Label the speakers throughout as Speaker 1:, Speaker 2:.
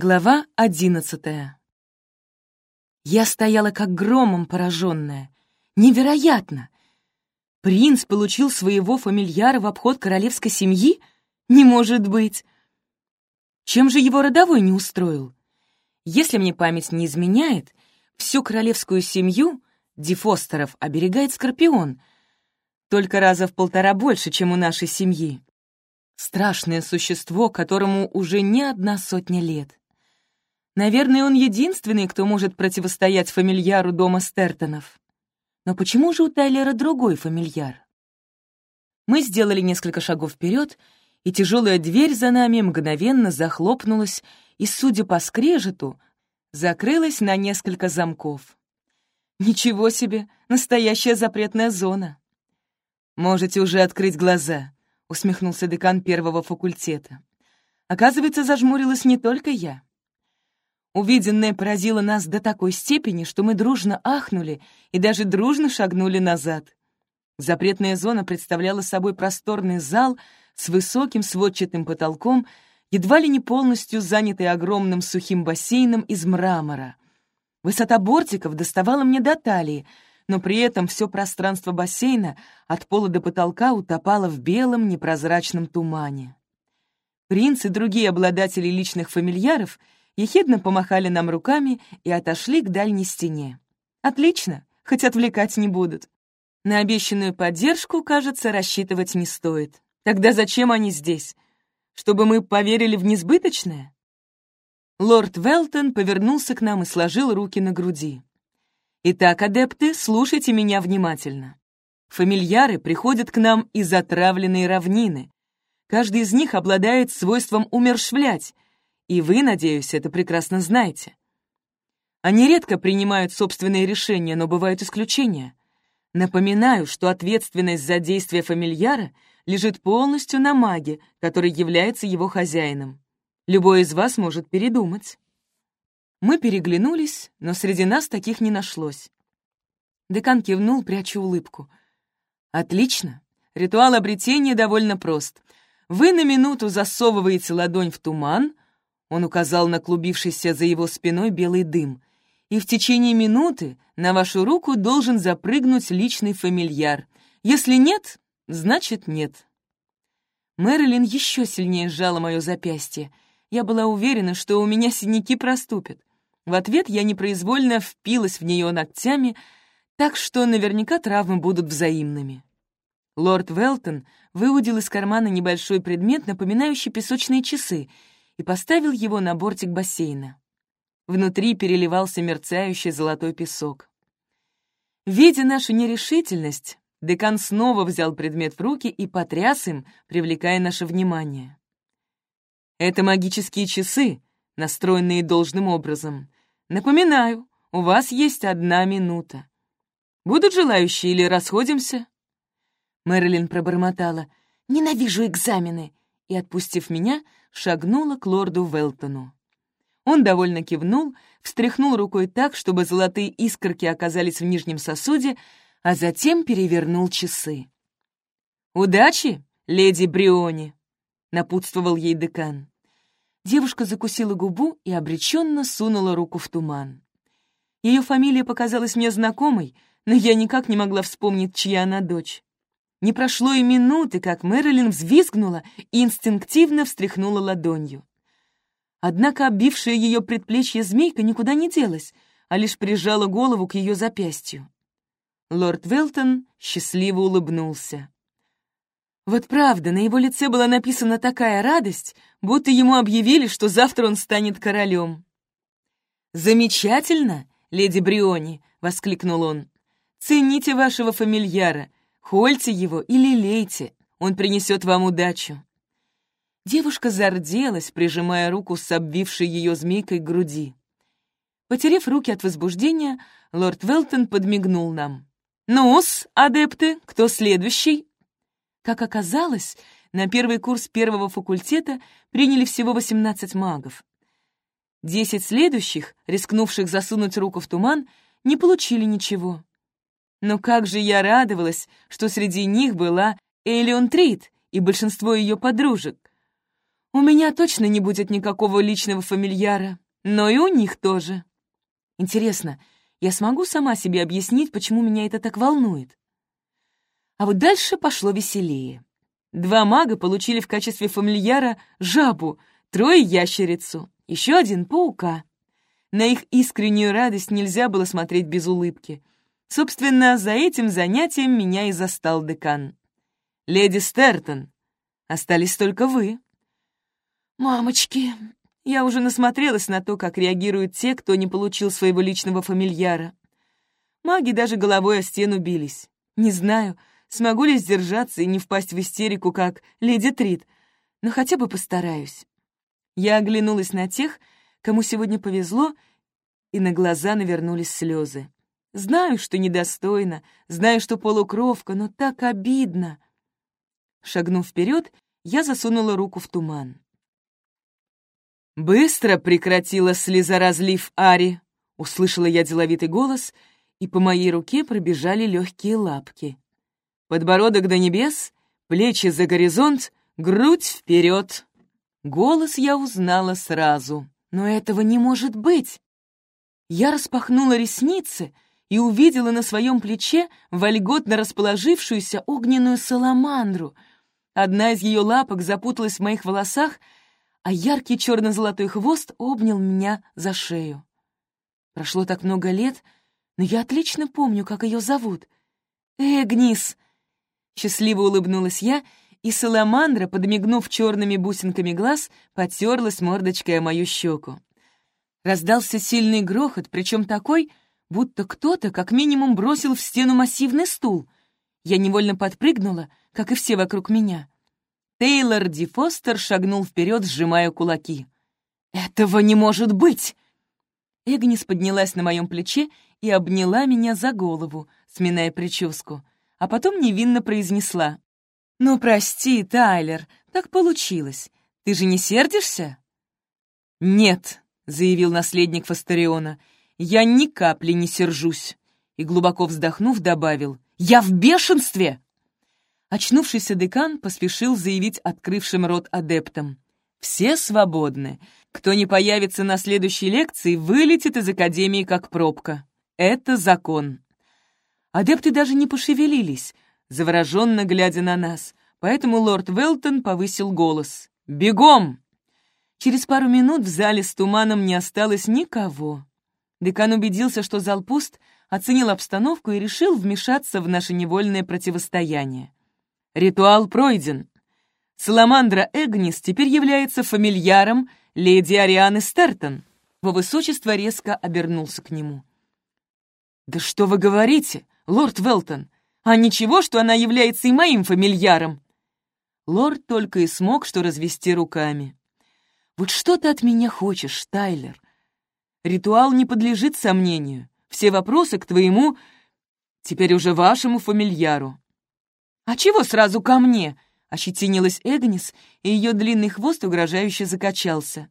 Speaker 1: Глава одиннадцатая. Я стояла как громом пораженная. Невероятно! Принц получил своего фамильяра в обход королевской семьи? Не может быть! Чем же его родовой не устроил? Если мне память не изменяет, всю королевскую семью Дифостеров оберегает Скорпион, только раза в полтора больше, чем у нашей семьи. Страшное существо, которому уже не одна сотня лет. Наверное, он единственный, кто может противостоять фамильяру дома Стертонов. Но почему же у Тайлера другой фамильяр? Мы сделали несколько шагов вперед, и тяжелая дверь за нами мгновенно захлопнулась и, судя по скрежету, закрылась на несколько замков. Ничего себе, настоящая запретная зона. «Можете уже открыть глаза», — усмехнулся декан первого факультета. Оказывается, зажмурилась не только я. Увиденное поразило нас до такой степени, что мы дружно ахнули и даже дружно шагнули назад. Запретная зона представляла собой просторный зал с высоким сводчатым потолком, едва ли не полностью занятый огромным сухим бассейном из мрамора. Высота бортиков доставала мне до талии, но при этом все пространство бассейна от пола до потолка утопало в белом непрозрачном тумане. Принц и другие обладатели личных фамильяров — ехидно помахали нам руками и отошли к дальней стене. «Отлично, хоть отвлекать не будут. На обещанную поддержку, кажется, рассчитывать не стоит. Тогда зачем они здесь? Чтобы мы поверили в несбыточное?» Лорд Велтон повернулся к нам и сложил руки на груди. «Итак, адепты, слушайте меня внимательно. Фамильяры приходят к нам из отравленной равнины. Каждый из них обладает свойством умершвлять — и вы, надеюсь, это прекрасно знаете. Они редко принимают собственные решения, но бывают исключения. Напоминаю, что ответственность за действия фамильяра лежит полностью на маге, который является его хозяином. Любой из вас может передумать. Мы переглянулись, но среди нас таких не нашлось. Декан кивнул, пряча улыбку. «Отлично. Ритуал обретения довольно прост. Вы на минуту засовываете ладонь в туман, он указал на клубившийся за его спиной белый дым. «И в течение минуты на вашу руку должен запрыгнуть личный фамильяр. Если нет, значит нет». Мэрилин еще сильнее сжала мое запястье. Я была уверена, что у меня синяки проступят. В ответ я непроизвольно впилась в нее ногтями, так что наверняка травмы будут взаимными. Лорд Велтон выудил из кармана небольшой предмет, напоминающий песочные часы, и поставил его на бортик бассейна. Внутри переливался мерцающий золотой песок. Видя нашу нерешительность, декан снова взял предмет в руки и потряс им, привлекая наше внимание. «Это магические часы, настроенные должным образом. Напоминаю, у вас есть одна минута. Будут желающие или расходимся?» Мэрилин пробормотала. «Ненавижу экзамены!» и, отпустив меня, шагнула к лорду Велтону. Он довольно кивнул, встряхнул рукой так, чтобы золотые искорки оказались в нижнем сосуде, а затем перевернул часы. «Удачи, леди Бриони!» — напутствовал ей декан. Девушка закусила губу и обреченно сунула руку в туман. Ее фамилия показалась мне знакомой, но я никак не могла вспомнить, чья она дочь. Не прошло и минуты, как Мэрилин взвизгнула и инстинктивно встряхнула ладонью. Однако оббившая ее предплечье змейка никуда не делась, а лишь прижала голову к ее запястью. Лорд Велтон счастливо улыбнулся. Вот правда, на его лице была написана такая радость, будто ему объявили, что завтра он станет королем. «Замечательно, леди Бриони!» — воскликнул он. «Цените вашего фамильяра, Хольте его и лелейте, он принесет вам удачу». Девушка зарделась, прижимая руку с обвившей ее змейкой к груди. Потерев руки от возбуждения, лорд Велтон подмигнул нам. «Ну-с, адепты, кто следующий?» Как оказалось, на первый курс первого факультета приняли всего 18 магов. Десять следующих, рискнувших засунуть руку в туман, не получили ничего. Но как же я радовалась, что среди них была Элион Трид и большинство ее подружек. У меня точно не будет никакого личного фамильяра, но и у них тоже. Интересно, я смогу сама себе объяснить, почему меня это так волнует? А вот дальше пошло веселее. Два мага получили в качестве фамильяра жабу, трое — ящерицу, еще один — паука. На их искреннюю радость нельзя было смотреть без улыбки. Собственно, за этим занятием меня и застал декан. «Леди Стертон, остались только вы». «Мамочки, я уже насмотрелась на то, как реагируют те, кто не получил своего личного фамильяра. Маги даже головой о стену бились. Не знаю, смогу ли сдержаться и не впасть в истерику, как леди Трид, но хотя бы постараюсь. Я оглянулась на тех, кому сегодня повезло, и на глаза навернулись слезы. Знаю, что недостойно, знаю, что полукровка, но так обидно. Шагнув вперед, я засунула руку в туман. «Быстро прекратила слезоразлив Ари!» — услышала я деловитый голос, и по моей руке пробежали легкие лапки. Подбородок до небес, плечи за горизонт, грудь вперед. Голос я узнала сразу, но этого не может быть. Я распахнула ресницы и увидела на своем плече вольготно расположившуюся огненную саламандру. Одна из ее лапок запуталась в моих волосах — а яркий черно-золотой хвост обнял меня за шею. Прошло так много лет, но я отлично помню, как ее зовут. «Эгнис!» Счастливо улыбнулась я, и саламандра, подмигнув черными бусинками глаз, потерлась мордочкой о мою щеку. Раздался сильный грохот, причем такой, будто кто-то как минимум бросил в стену массивный стул. Я невольно подпрыгнула, как и все вокруг меня. Тейлор Ди Фостер шагнул вперед, сжимая кулаки. «Этого не может быть!» Эгнис поднялась на моем плече и обняла меня за голову, сминая прическу, а потом невинно произнесла. «Ну, прости, Тайлер, так получилось. Ты же не сердишься?» «Нет», — заявил наследник Фастериона, — «я ни капли не сержусь». И, глубоко вздохнув, добавил, «Я в бешенстве!» Очнувшийся декан поспешил заявить открывшим рот адептам. «Все свободны. Кто не появится на следующей лекции, вылетит из академии как пробка. Это закон». Адепты даже не пошевелились, завороженно глядя на нас, поэтому лорд Велтон повысил голос. «Бегом!» Через пару минут в зале с туманом не осталось никого. Декан убедился, что зал пуст, оценил обстановку и решил вмешаться в наше невольное противостояние. Ритуал пройден. Саламандра Эгнис теперь является фамильяром леди Арианы Стертон. Во высочество резко обернулся к нему. «Да что вы говорите, лорд Велтон? А ничего, что она является и моим фамильяром?» Лорд только и смог что развести руками. «Вот что ты от меня хочешь, Тайлер? Ритуал не подлежит сомнению. Все вопросы к твоему, теперь уже вашему фамильяру. «А чего сразу ко мне?» — ощетинилась Эгнис, и ее длинный хвост угрожающе закачался.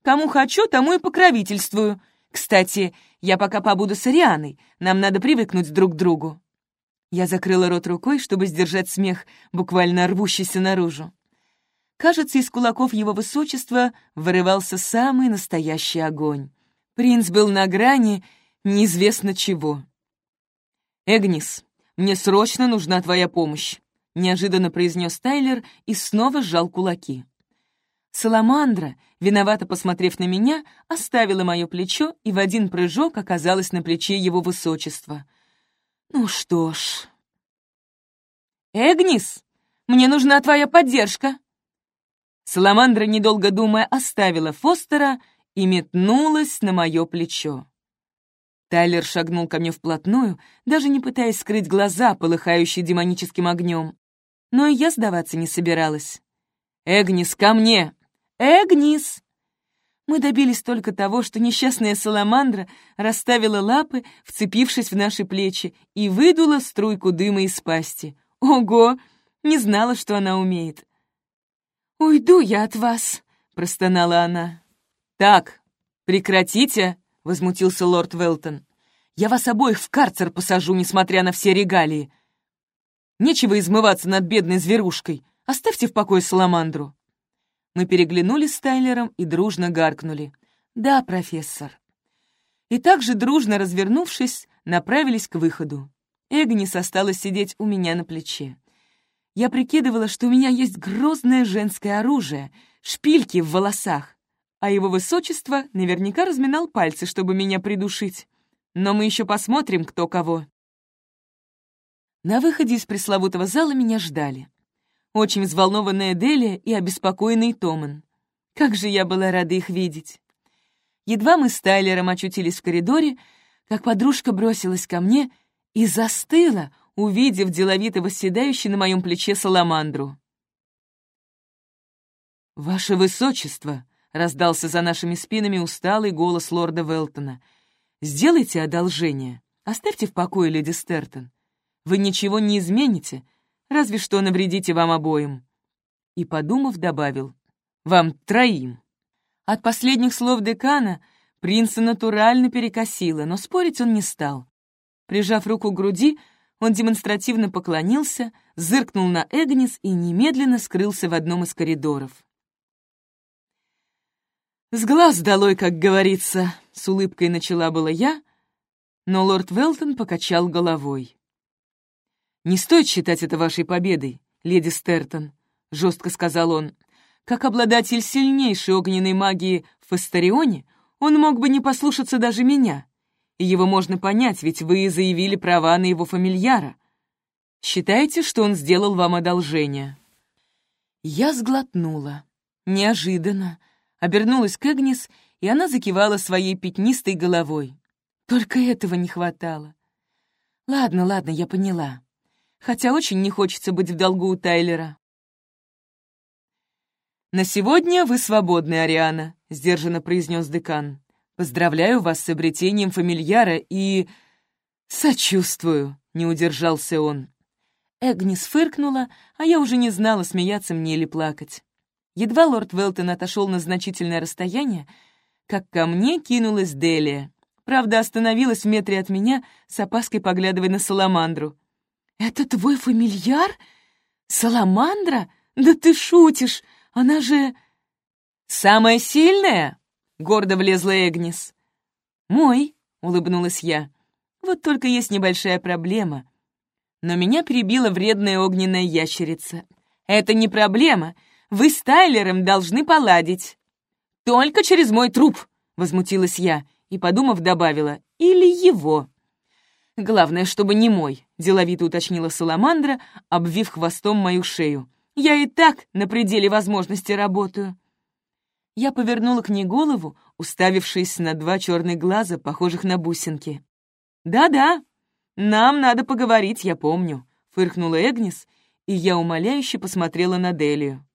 Speaker 1: «Кому хочу, тому и покровительствую. Кстати, я пока побуду с Арианой, нам надо привыкнуть друг к другу». Я закрыла рот рукой, чтобы сдержать смех, буквально рвущийся наружу. Кажется, из кулаков его высочества вырывался самый настоящий огонь. Принц был на грани неизвестно чего. «Эгнис, мне срочно нужна твоя помощь», — неожиданно произнес Тайлер и снова сжал кулаки. Саламандра, виновато посмотрев на меня, оставила мое плечо и в один прыжок оказалась на плече его высочества. Ну что ж... «Эгнис, мне нужна твоя поддержка!» Саламандра, недолго думая, оставила Фостера и метнулась на мое плечо. Тайлер шагнул ко мне вплотную, даже не пытаясь скрыть глаза, полыхающие демоническим огнем. Но и я сдаваться не собиралась. «Эгнис, ко мне! Эгнис!» Мы добились только того, что несчастная саламандра расставила лапы, вцепившись в наши плечи, и выдула струйку дыма из пасти. Ого! Не знала, что она умеет. «Уйду я от вас», — простонала она. «Так, прекратите!» — возмутился лорд Велтон. «Я вас обоих в карцер посажу, несмотря на все регалии. Нечего измываться над бедной зверушкой. Оставьте в покое Саламандру». Мы переглянулись с Тайлером и дружно гаркнули. «Да, профессор». И также дружно развернувшись, направились к выходу. Эгнис осталась сидеть у меня на плече. Я прикидывала, что у меня есть грозное женское оружие, шпильки в волосах, а его высочество наверняка разминал пальцы, чтобы меня придушить. Но мы еще посмотрим, кто кого. На выходе из пресловутого зала меня ждали. Очень взволнованная Делия и обеспокоенный Томан. Как же я была рада их видеть. Едва мы с Тайлером очутились в коридоре, как подружка бросилась ко мне и застыла, увидев деловито восседающий на моем плече саламандру. «Ваше Высочество!» — раздался за нашими спинами усталый голос лорда Велтона. «Сделайте одолжение. Оставьте в покое леди Стертон. Вы ничего не измените, разве что навредите вам обоим». И, подумав, добавил, «Вам троим». От последних слов декана принца натурально перекосило, но спорить он не стал. Прижав руку к груди, он демонстративно поклонился, зыркнул на Эгнис и немедленно скрылся в одном из коридоров. «С глаз долой, как говорится», — с улыбкой начала была я, но лорд Велтон покачал головой. «Не стоит считать это вашей победой, леди Стертон», — жестко сказал он. «Как обладатель сильнейшей огненной магии в Фастарионе, он мог бы не послушаться даже меня. И его можно понять, ведь вы заявили права на его фамильяра. Считаете, что он сделал вам одолжение?» Я сглотнула. Неожиданно. Обернулась к Эгнис, и она закивала своей пятнистой головой. Только этого не хватало. «Ладно, ладно, я поняла хотя очень не хочется быть в долгу у Тайлера. «На сегодня вы свободны, Ариана», — сдержанно произнес декан. «Поздравляю вас с обретением фамильяра и...» «Сочувствую», — не удержался он. Эгнис фыркнула, а я уже не знала, смеяться мне или плакать. Едва лорд Велтон отошел на значительное расстояние, как ко мне кинулась Делия. Правда, остановилась в метре от меня, с опаской поглядывая на Саламандру. «Это твой фамильяр? Саламандра? Да ты шутишь! Она же...» «Самая сильная?» — гордо влезла Эгнис. «Мой», — улыбнулась я. «Вот только есть небольшая проблема». Но меня перебила вредная огненная ящерица. «Это не проблема. Вы с Тайлером должны поладить». «Только через мой труп», — возмутилась я и, подумав, добавила, «или его». «Главное, чтобы не мой», — деловито уточнила Саламандра, обвив хвостом мою шею. «Я и так на пределе возможности работаю». Я повернула к ней голову, уставившись на два черных глаза, похожих на бусинки. «Да-да, нам надо поговорить, я помню», — фыркнула Эгнис, и я умоляюще посмотрела на Делию.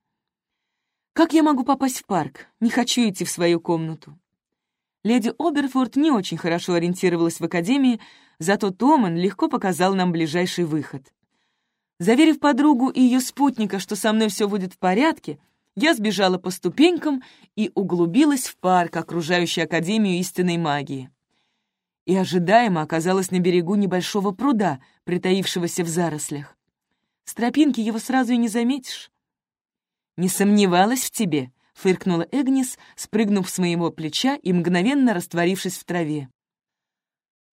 Speaker 1: «Как я могу попасть в парк? Не хочу идти в свою комнату». Леди Оберфорд не очень хорошо ориентировалась в академии, зато Томан легко показал нам ближайший выход. Заверив подругу и ее спутника, что со мной все будет в порядке, я сбежала по ступенькам и углубилась в парк, окружающий Академию истинной магии. И ожидаемо оказалась на берегу небольшого пруда, притаившегося в зарослях. С тропинки его сразу и не заметишь. «Не сомневалась в тебе», фыркнула Эгнис, спрыгнув с моего плеча и мгновенно растворившись в траве.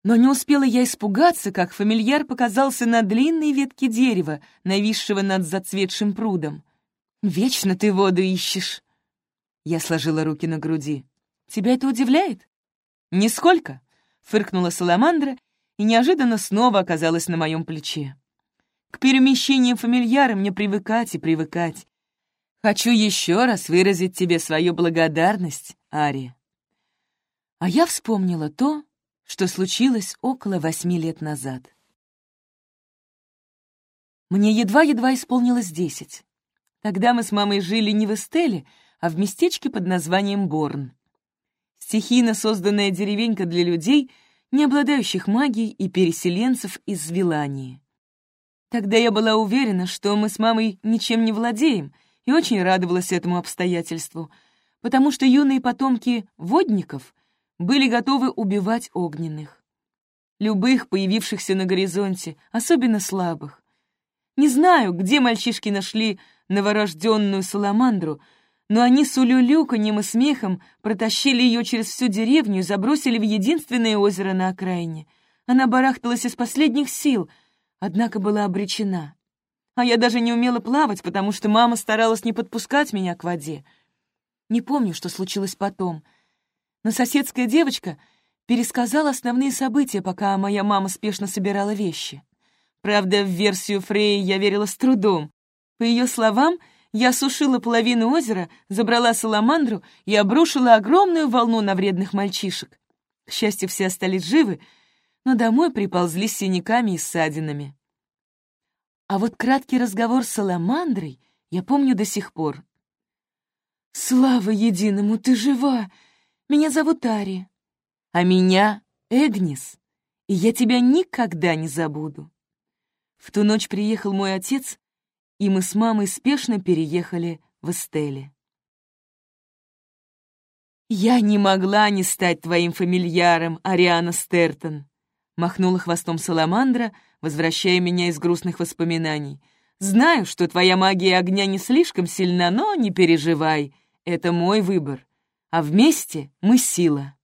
Speaker 1: Но не успела я испугаться, как фамильяр показался на длинной ветке дерева, нависшего над зацветшим прудом. «Вечно ты воду ищешь!» Я сложила руки на груди. «Тебя это удивляет?» «Нисколько!» — фыркнула Саламандра и неожиданно снова оказалась на моем плече. «К перемещениям фамильяра мне привыкать и привыкать. Хочу еще раз выразить тебе свою благодарность, Ари. А я вспомнила то, что случилось около восьми лет назад. Мне едва-едва исполнилось десять. Тогда мы с мамой жили не в Эстеле, а в местечке под названием Борн. Стихийно созданная деревенька для людей, не обладающих магией и переселенцев из Вилании. Тогда я была уверена, что мы с мамой ничем не владеем — и очень радовалась этому обстоятельству, потому что юные потомки водников были готовы убивать огненных. Любых, появившихся на горизонте, особенно слабых. Не знаю, где мальчишки нашли новорожденную саламандру, но они с улюлюканьем и смехом протащили ее через всю деревню и забросили в единственное озеро на окраине. Она барахталась из последних сил, однако была обречена. А я даже не умела плавать, потому что мама старалась не подпускать меня к воде. Не помню, что случилось потом. Но соседская девочка пересказала основные события, пока моя мама спешно собирала вещи. Правда, в версию Фреи я верила с трудом. По ее словам, я сушила половину озера, забрала саламандру и обрушила огромную волну на вредных мальчишек. К счастью, все остались живы, но домой приползли с синяками и ссадинами. А вот краткий разговор с саламандрой я помню до сих пор. «Слава единому, ты жива! Меня зовут Ари, а меня — Эгнис, и я тебя никогда не забуду». В ту ночь приехал мой отец, и мы с мамой спешно переехали в Эстеле. «Я не могла не стать твоим фамильяром, Ариана Стертон», — махнула хвостом Саламандра, возвращая меня из грустных воспоминаний. «Знаю, что твоя магия огня не слишком сильна, но не переживай, это мой выбор, а вместе мы сила».